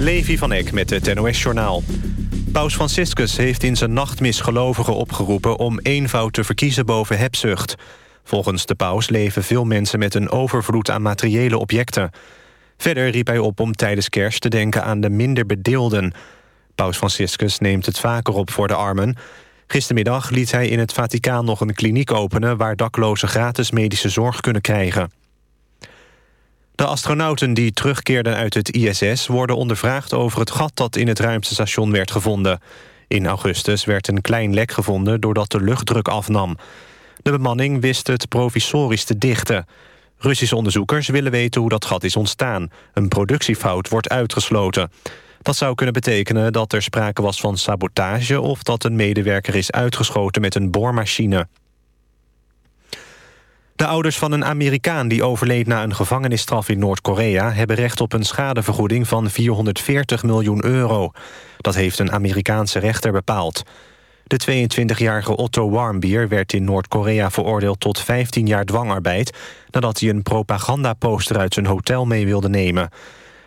Levi van Eck met het NOS-journaal. Paus Franciscus heeft in zijn nachtmis gelovigen opgeroepen... om eenvoud te verkiezen boven hebzucht. Volgens de paus leven veel mensen met een overvloed aan materiële objecten. Verder riep hij op om tijdens kerst te denken aan de minder bedeelden. Paus Franciscus neemt het vaker op voor de armen. Gistermiddag liet hij in het Vaticaan nog een kliniek openen... waar daklozen gratis medische zorg kunnen krijgen. De astronauten die terugkeerden uit het ISS... worden ondervraagd over het gat dat in het ruimtestation werd gevonden. In augustus werd een klein lek gevonden doordat de luchtdruk afnam. De bemanning wist het provisorisch te dichten. Russische onderzoekers willen weten hoe dat gat is ontstaan. Een productiefout wordt uitgesloten. Dat zou kunnen betekenen dat er sprake was van sabotage... of dat een medewerker is uitgeschoten met een boormachine. De ouders van een Amerikaan die overleed na een gevangenisstraf in Noord-Korea... hebben recht op een schadevergoeding van 440 miljoen euro. Dat heeft een Amerikaanse rechter bepaald. De 22-jarige Otto Warmbier werd in Noord-Korea veroordeeld tot 15 jaar dwangarbeid... nadat hij een propagandaposter uit zijn hotel mee wilde nemen.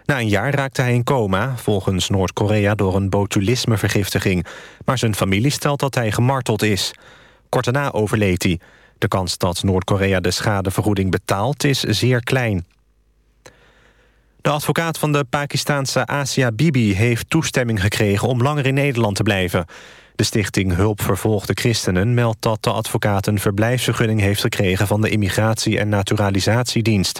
Na een jaar raakte hij in coma, volgens Noord-Korea door een botulismevergiftiging. Maar zijn familie stelt dat hij gemarteld is. Kort daarna overleed hij. De kans dat Noord-Korea de schadevergoeding betaalt is zeer klein. De advocaat van de Pakistaanse Asia Bibi heeft toestemming gekregen om langer in Nederland te blijven. De stichting Hulp Vervolgde Christenen meldt dat de advocaat een verblijfsvergunning heeft gekregen van de Immigratie- en Naturalisatiedienst.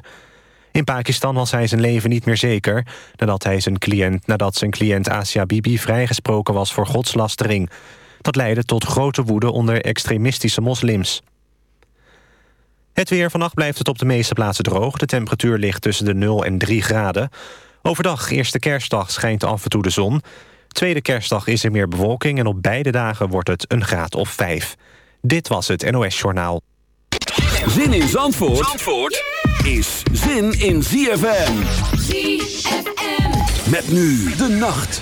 In Pakistan was hij zijn leven niet meer zeker... nadat, hij zijn cliënt, nadat zijn cliënt Asia Bibi vrijgesproken was voor godslastering. Dat leidde tot grote woede onder extremistische moslims. Het weer. Vannacht blijft het op de meeste plaatsen droog. De temperatuur ligt tussen de 0 en 3 graden. Overdag, eerste kerstdag, schijnt af en toe de zon. Tweede kerstdag is er meer bewolking... en op beide dagen wordt het een graad of 5. Dit was het NOS Journaal. Zin in Zandvoort, Zandvoort is zin in ZFM. ZFM. Met nu de nacht.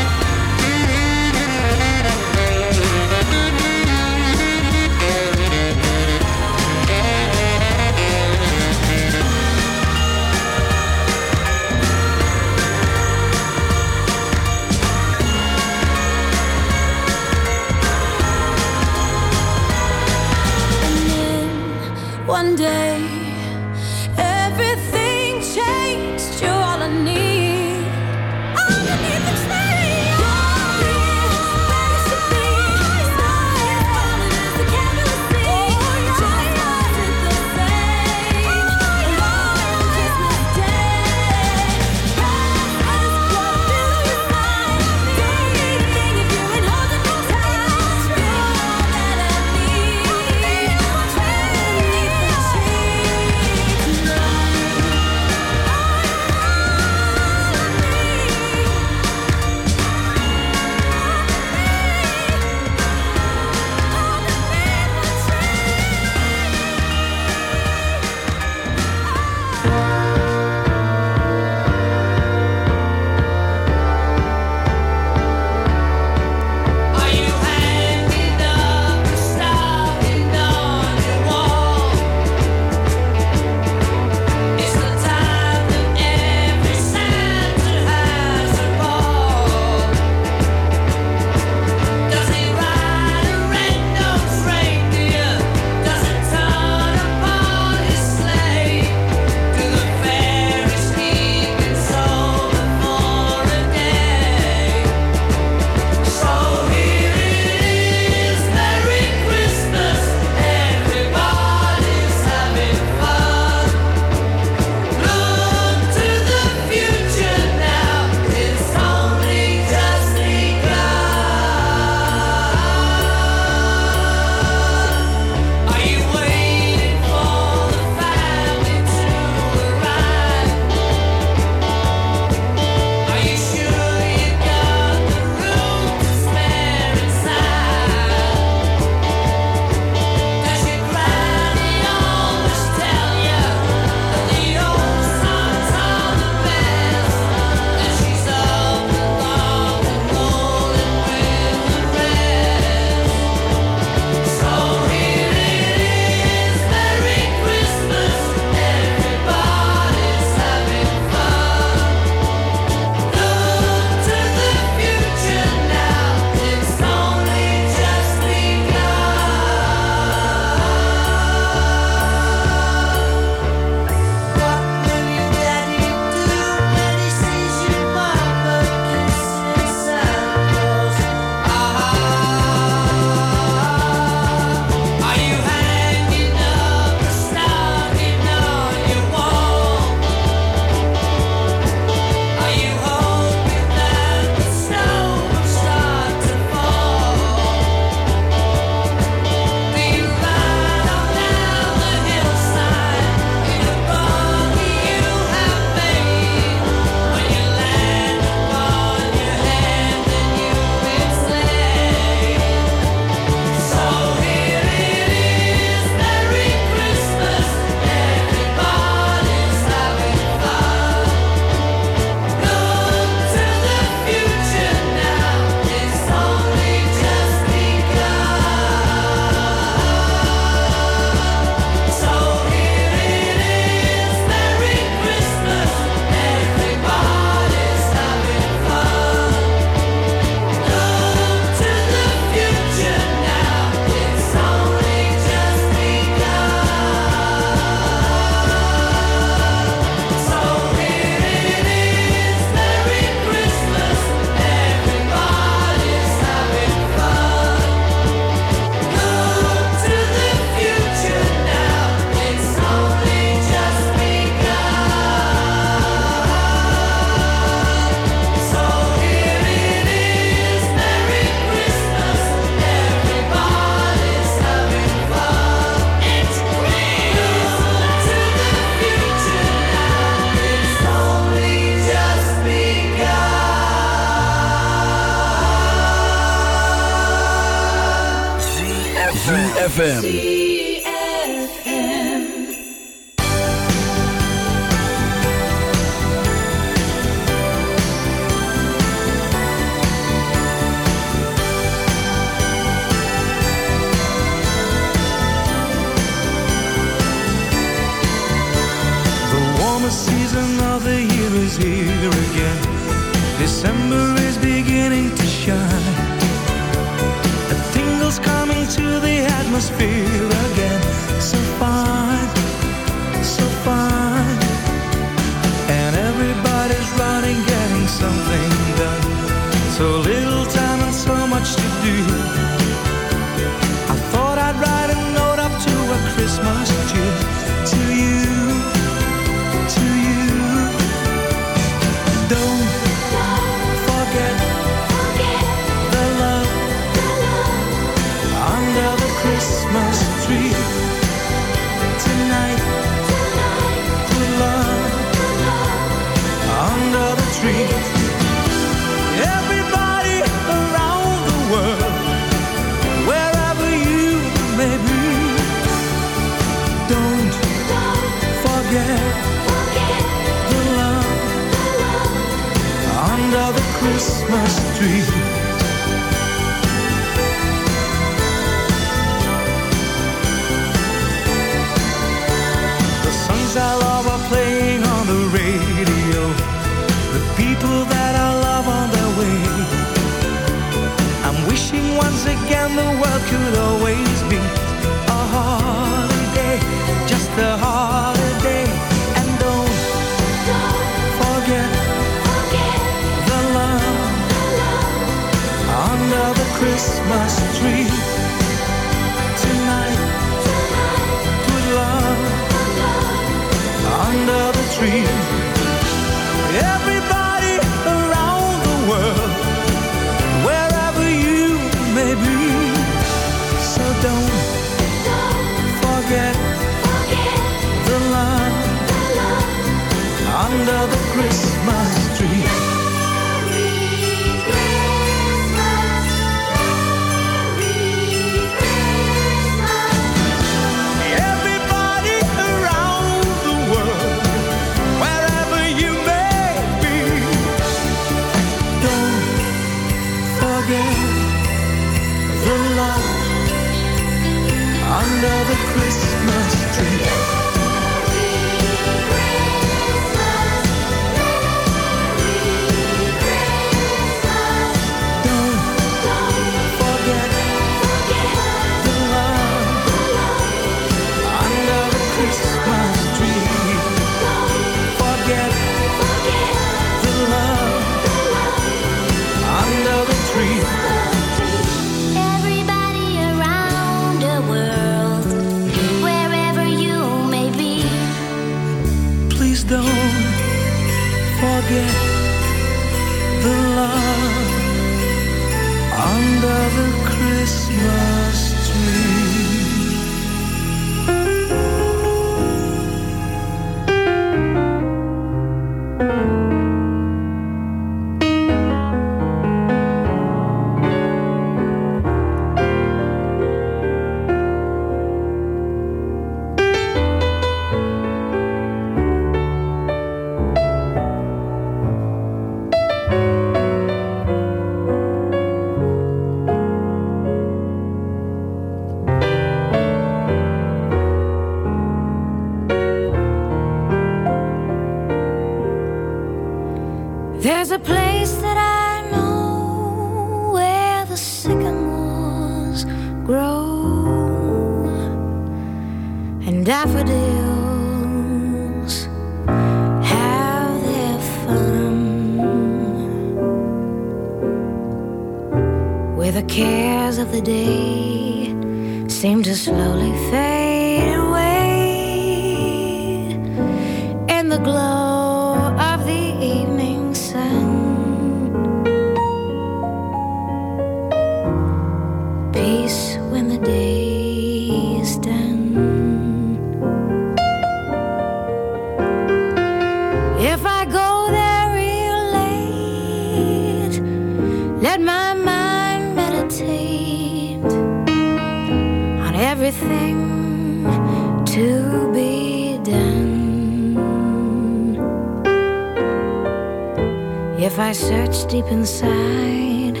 deep inside,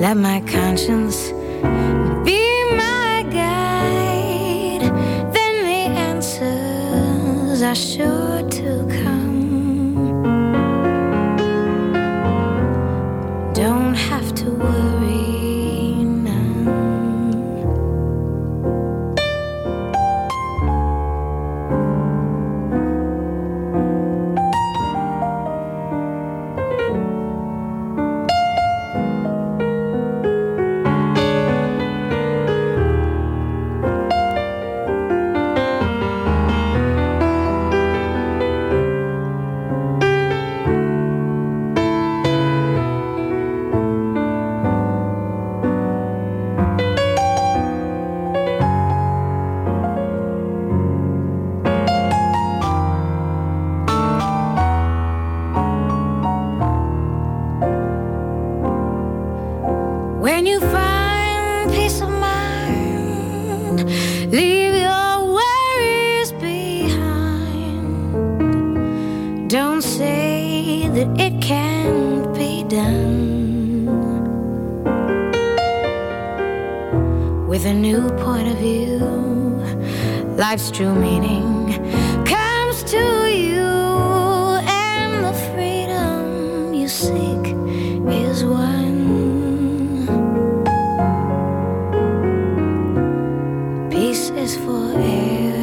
let my conscience life's true meaning comes to you, and the freedom you seek is one. Peace is for everyone.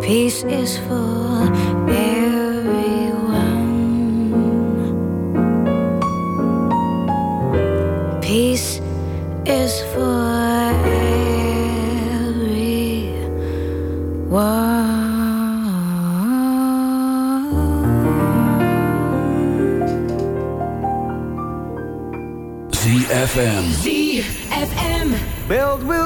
Peace is for build will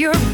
your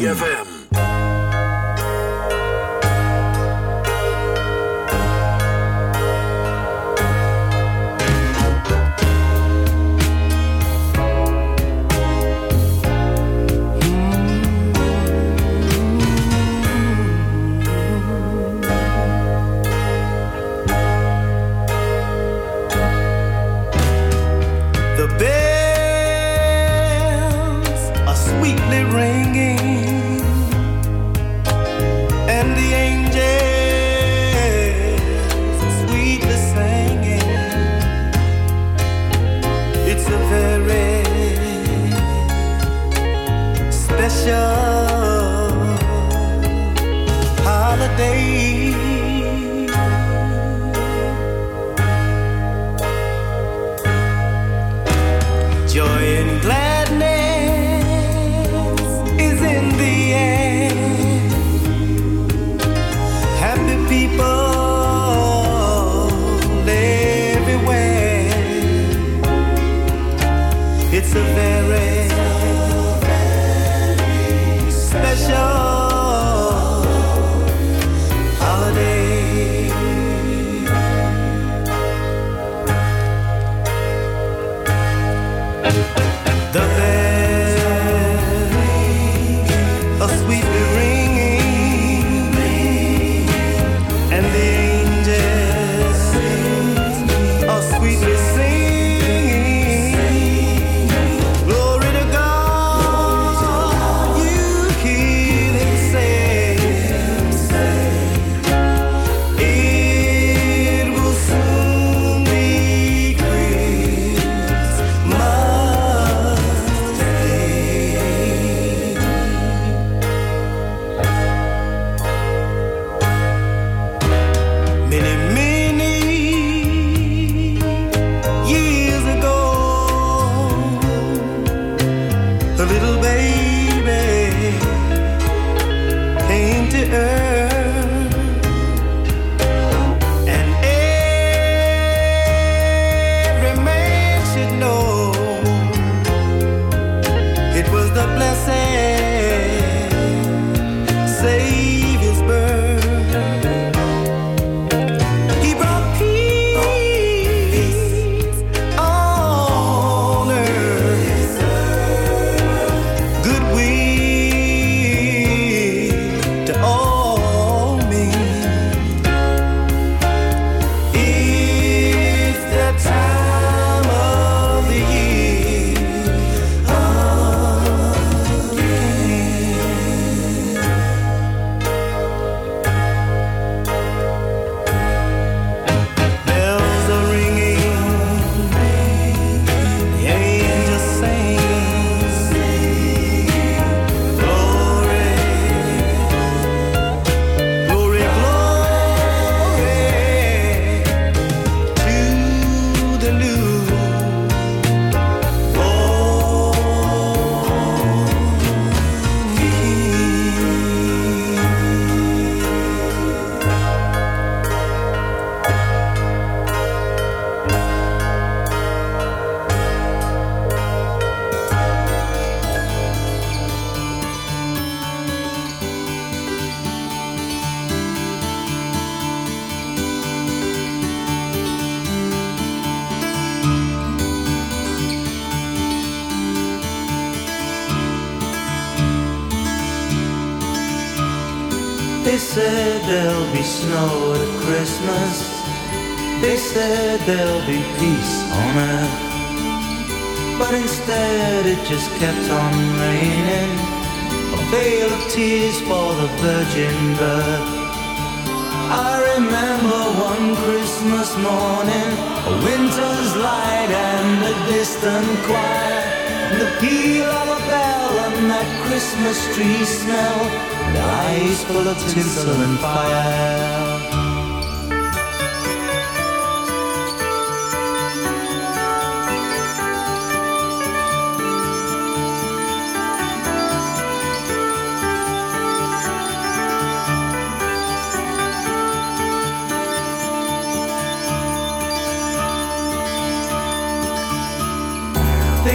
FM.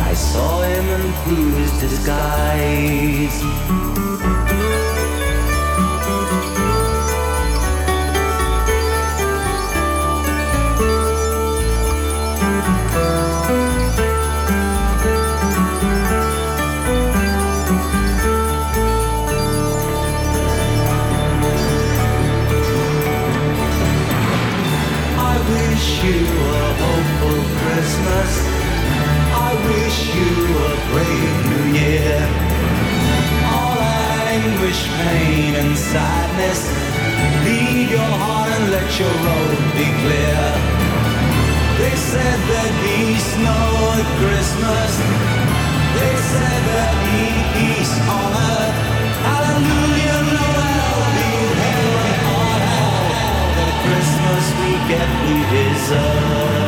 I saw him and through his disguise. Brave new year. All anguish, pain, and sadness. Lead your heart and let your road be clear. They said there'd be Christmas. They said there'd be peace on earth. Hallelujah, Noel, be heaven on hell. The Christmas we get we deserve.